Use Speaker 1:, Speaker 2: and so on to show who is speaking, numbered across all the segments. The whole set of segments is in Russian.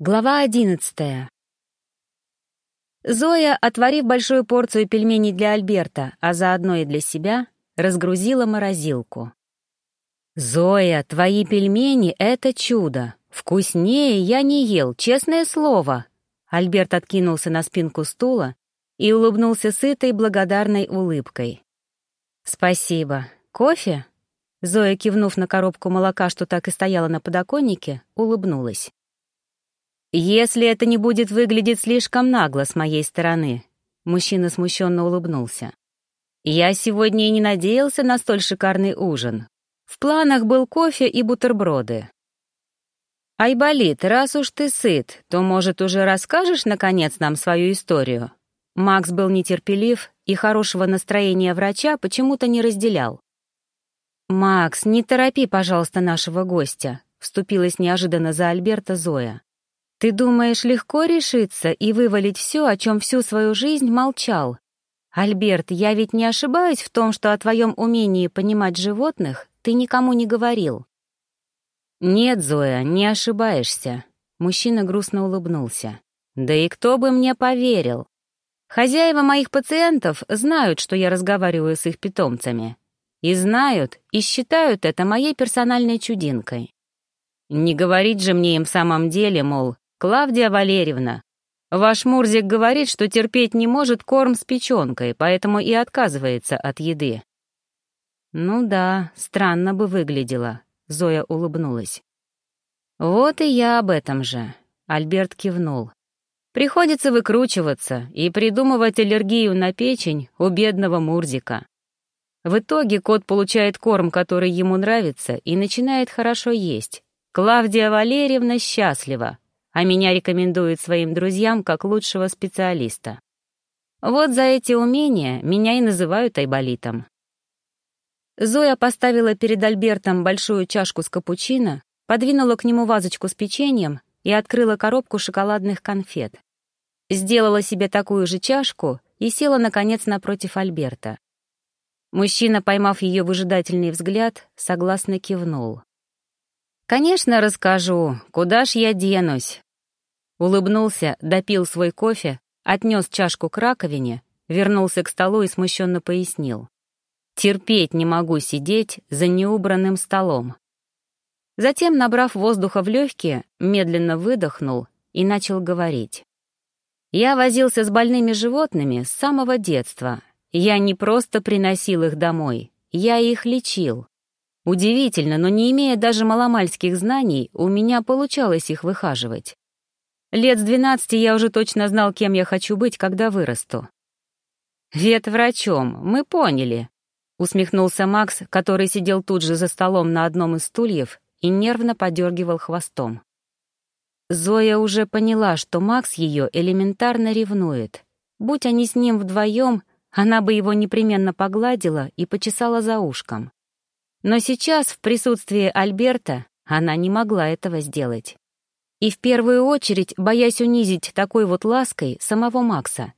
Speaker 1: Глава одиннадцатая. Зоя, отварив большую порцию пельменей для Альберта, а заодно и для себя, разгрузила морозилку. «Зоя, твои пельмени — это чудо! Вкуснее я не ел, честное слово!» Альберт откинулся на спинку стула и улыбнулся сытой благодарной улыбкой. «Спасибо. Кофе?» Зоя, кивнув на коробку молока, что так и стояла на подоконнике, улыбнулась. «Если это не будет выглядеть слишком нагло с моей стороны», — мужчина смущенно улыбнулся. «Я сегодня и не надеялся на столь шикарный ужин. В планах был кофе и бутерброды». «Айболит, раз уж ты сыт, то, может, уже расскажешь, наконец, нам свою историю?» Макс был нетерпелив и хорошего настроения врача почему-то не разделял. «Макс, не торопи, пожалуйста, нашего гостя», — вступилась неожиданно за Альберта Зоя. Ты думаешь, легко решиться и вывалить все, о чем всю свою жизнь молчал? Альберт, я ведь не ошибаюсь в том, что о твоем умении понимать животных ты никому не говорил. Нет, Зоя, не ошибаешься. Мужчина грустно улыбнулся. Да и кто бы мне поверил? Хозяева моих пациентов знают, что я разговариваю с их питомцами. И знают, и считают это моей персональной чудинкой. Не говорить же мне им в самом деле, мол, «Клавдия Валерьевна, ваш Мурзик говорит, что терпеть не может корм с печенкой, поэтому и отказывается от еды». «Ну да, странно бы выглядело», — Зоя улыбнулась. «Вот и я об этом же», — Альберт кивнул. «Приходится выкручиваться и придумывать аллергию на печень у бедного Мурзика. В итоге кот получает корм, который ему нравится, и начинает хорошо есть. Клавдия Валерьевна счастлива, а меня рекомендуют своим друзьям как лучшего специалиста. Вот за эти умения меня и называют айболитом. Зоя поставила перед Альбертом большую чашку с капучино, подвинула к нему вазочку с печеньем и открыла коробку шоколадных конфет. Сделала себе такую же чашку и села, наконец, напротив Альберта. Мужчина, поймав ее выжидательный взгляд, согласно кивнул. «Конечно, расскажу. Куда ж я денусь? Улыбнулся, допил свой кофе, отнес чашку к раковине, вернулся к столу и смущенно пояснил. «Терпеть не могу сидеть за неубранным столом». Затем, набрав воздуха в легкие, медленно выдохнул и начал говорить. «Я возился с больными животными с самого детства. Я не просто приносил их домой, я их лечил. Удивительно, но не имея даже маломальских знаний, у меня получалось их выхаживать. Лет с двенадцати я уже точно знал, кем я хочу быть, когда вырасту. «Ветврачом, мы поняли», — усмехнулся Макс, который сидел тут же за столом на одном из стульев и нервно подергивал хвостом. Зоя уже поняла, что Макс ее элементарно ревнует. Будь они с ним вдвоем, она бы его непременно погладила и почесала за ушком. Но сейчас, в присутствии Альберта, она не могла этого сделать. И в первую очередь, боясь унизить такой вот лаской самого Макса.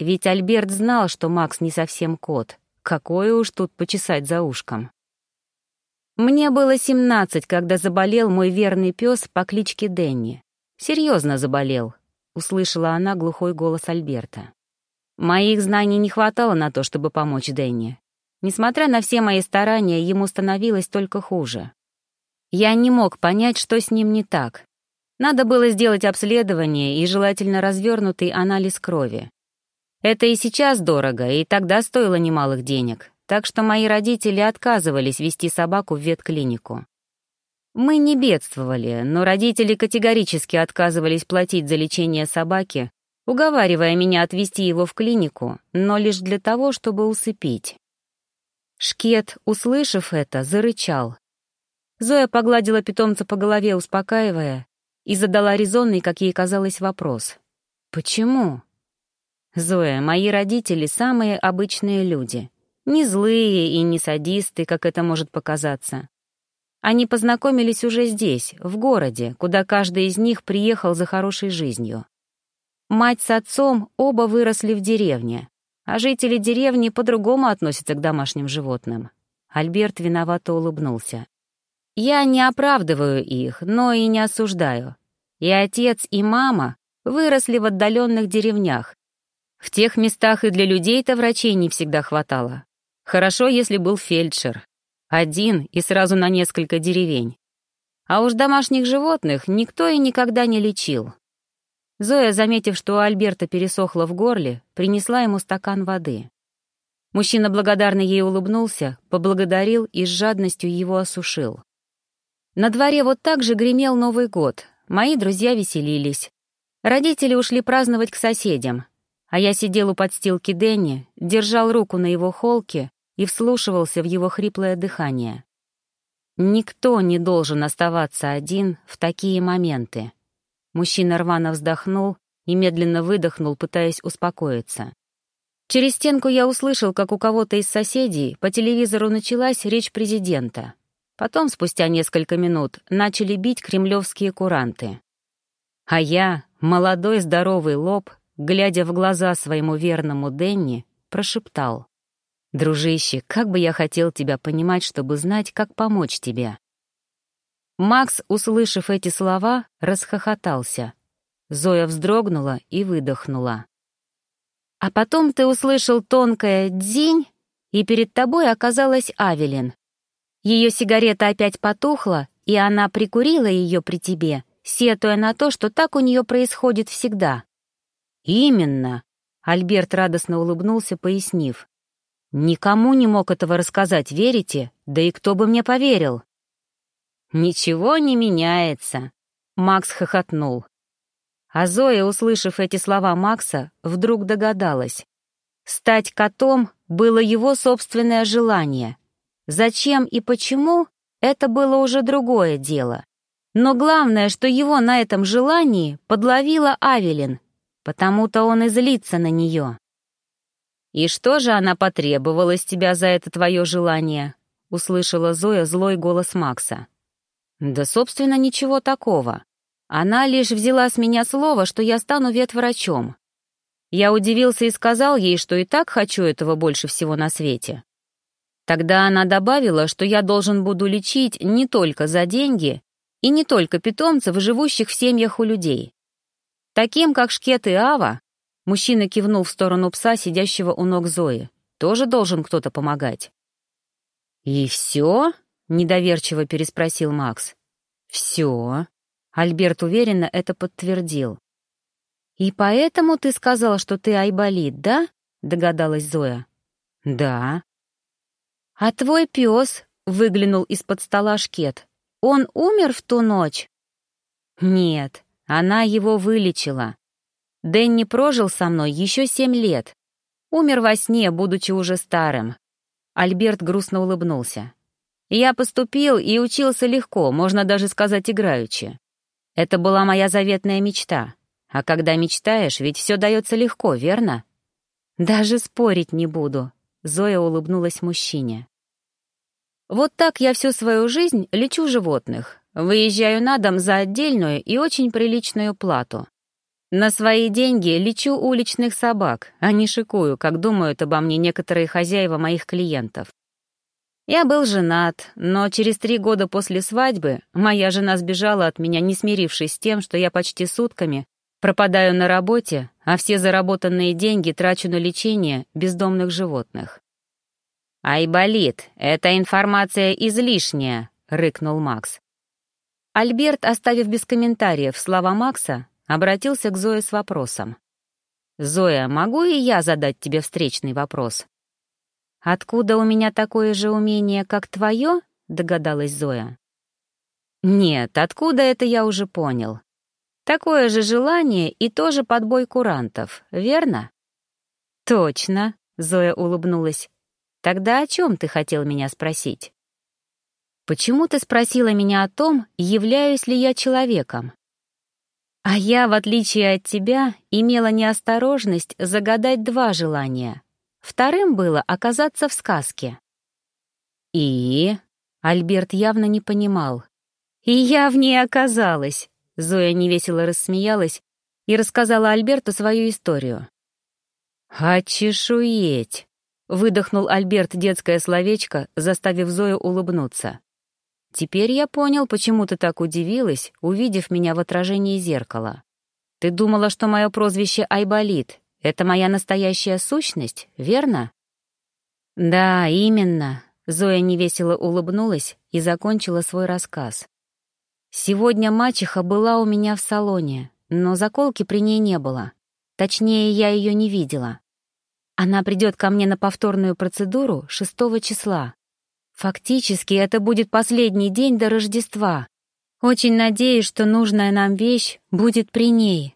Speaker 1: Ведь Альберт знал, что Макс не совсем кот. Какое уж тут почесать за ушком. Мне было семнадцать, когда заболел мой верный пес по кличке Денни. Серьезно заболел, услышала она глухой голос Альберта. Моих знаний не хватало на то, чтобы помочь Денни. Несмотря на все мои старания, ему становилось только хуже. Я не мог понять, что с ним не так, надо было сделать обследование и желательно развернутый анализ крови. Это и сейчас дорого, и тогда стоило немалых денег, так что мои родители отказывались вести собаку в ветклинику. Мы не бедствовали, но родители категорически отказывались платить за лечение собаки, уговаривая меня отвезти его в клинику, но лишь для того, чтобы усыпить. Шкет, услышав это, зарычал. Зоя погладила питомца по голове, успокаивая, и задала резонный, как ей казалось, вопрос. «Почему?» «Зоя, мои родители — самые обычные люди. Не злые и не садисты, как это может показаться. Они познакомились уже здесь, в городе, куда каждый из них приехал за хорошей жизнью. Мать с отцом оба выросли в деревне, а жители деревни по-другому относятся к домашним животным. Альберт виновато улыбнулся. Я не оправдываю их, но и не осуждаю. и отец, и мама выросли в отдаленных деревнях. В тех местах и для людей-то врачей не всегда хватало. Хорошо, если был фельдшер. Один и сразу на несколько деревень. А уж домашних животных никто и никогда не лечил. Зоя, заметив, что у Альберта пересохло в горле, принесла ему стакан воды. Мужчина благодарно ей улыбнулся, поблагодарил и с жадностью его осушил. На дворе вот так же гремел Новый год. Мои друзья веселились. Родители ушли праздновать к соседям, а я сидел у подстилки Дэнни, держал руку на его холке и вслушивался в его хриплое дыхание. Никто не должен оставаться один в такие моменты. Мужчина рвано вздохнул и медленно выдохнул, пытаясь успокоиться. Через стенку я услышал, как у кого-то из соседей по телевизору началась речь президента. Потом, спустя несколько минут, начали бить кремлевские куранты. А я, молодой здоровый лоб, глядя в глаза своему верному Денни, прошептал. «Дружище, как бы я хотел тебя понимать, чтобы знать, как помочь тебе». Макс, услышав эти слова, расхохотался. Зоя вздрогнула и выдохнула. А потом ты услышал тонкое «дзинь», и перед тобой оказалась Авелин. Ее сигарета опять потухла, и она прикурила ее при тебе, сетуя на то, что так у нее происходит всегда. «Именно», — Альберт радостно улыбнулся, пояснив. «Никому не мог этого рассказать, верите? Да и кто бы мне поверил?» «Ничего не меняется», — Макс хохотнул. А Зоя, услышав эти слова Макса, вдруг догадалась. Стать котом было его собственное желание. Зачем и почему — это было уже другое дело. Но главное, что его на этом желании подловила Авелин, потому-то он и злится на нее. «И что же она потребовала с тебя за это твое желание?» — услышала Зоя злой голос Макса. Да, собственно, ничего такого. Она лишь взяла с меня слово, что я стану ветврачом. Я удивился и сказал ей, что и так хочу этого больше всего на свете. Тогда она добавила, что я должен буду лечить не только за деньги и не только питомцев, живущих в семьях у людей. Таким, как Шкет и Ава, мужчина кивнул в сторону пса, сидящего у ног Зои, тоже должен кто-то помогать. «И все?» — недоверчиво переспросил Макс. «Все». Альберт уверенно это подтвердил. «И поэтому ты сказал, что ты айболит, да?» — догадалась Зоя. «Да». «А твой пес?» — выглянул из-под стола шкет. «Он умер в ту ночь?» «Нет, она его вылечила. Дэнни прожил со мной еще семь лет. Умер во сне, будучи уже старым». Альберт грустно улыбнулся. Я поступил и учился легко, можно даже сказать играючи. Это была моя заветная мечта. А когда мечтаешь, ведь все дается легко, верно? Даже спорить не буду. Зоя улыбнулась мужчине. Вот так я всю свою жизнь лечу животных. Выезжаю на дом за отдельную и очень приличную плату. На свои деньги лечу уличных собак, а не шикую, как думают обо мне некоторые хозяева моих клиентов. Я был женат, но через три года после свадьбы моя жена сбежала от меня, не смирившись с тем, что я почти сутками пропадаю на работе, а все заработанные деньги трачу на лечение бездомных животных. «Айболит, эта информация излишняя», — рыкнул Макс. Альберт, оставив без комментариев слова Макса, обратился к Зое с вопросом. «Зоя, могу и я задать тебе встречный вопрос?» «Откуда у меня такое же умение, как твое?» — догадалась Зоя. «Нет, откуда это я уже понял. Такое же желание и тоже подбой курантов, верно?» «Точно», — Зоя улыбнулась. «Тогда о чем ты хотел меня спросить?» «Почему ты спросила меня о том, являюсь ли я человеком?» «А я, в отличие от тебя, имела неосторожность загадать два желания — Вторым было оказаться в сказке. «И?» — Альберт явно не понимал. «И я в ней оказалась!» — Зоя невесело рассмеялась и рассказала Альберту свою историю. «Очешуеть!» — выдохнул Альберт детское словечко, заставив Зою улыбнуться. Теперь я понял, почему ты так удивилась, увидев меня в отражении зеркала. Ты думала, что мое прозвище Айболит — это моя настоящая сущность, верно? Да, именно. Зоя невесело улыбнулась и закончила свой рассказ. Сегодня мачеха была у меня в салоне, но заколки при ней не было. Точнее, я ее не видела. Она придет ко мне на повторную процедуру 6 числа. Фактически это будет последний день до Рождества. Очень надеюсь, что нужная нам вещь будет при ней.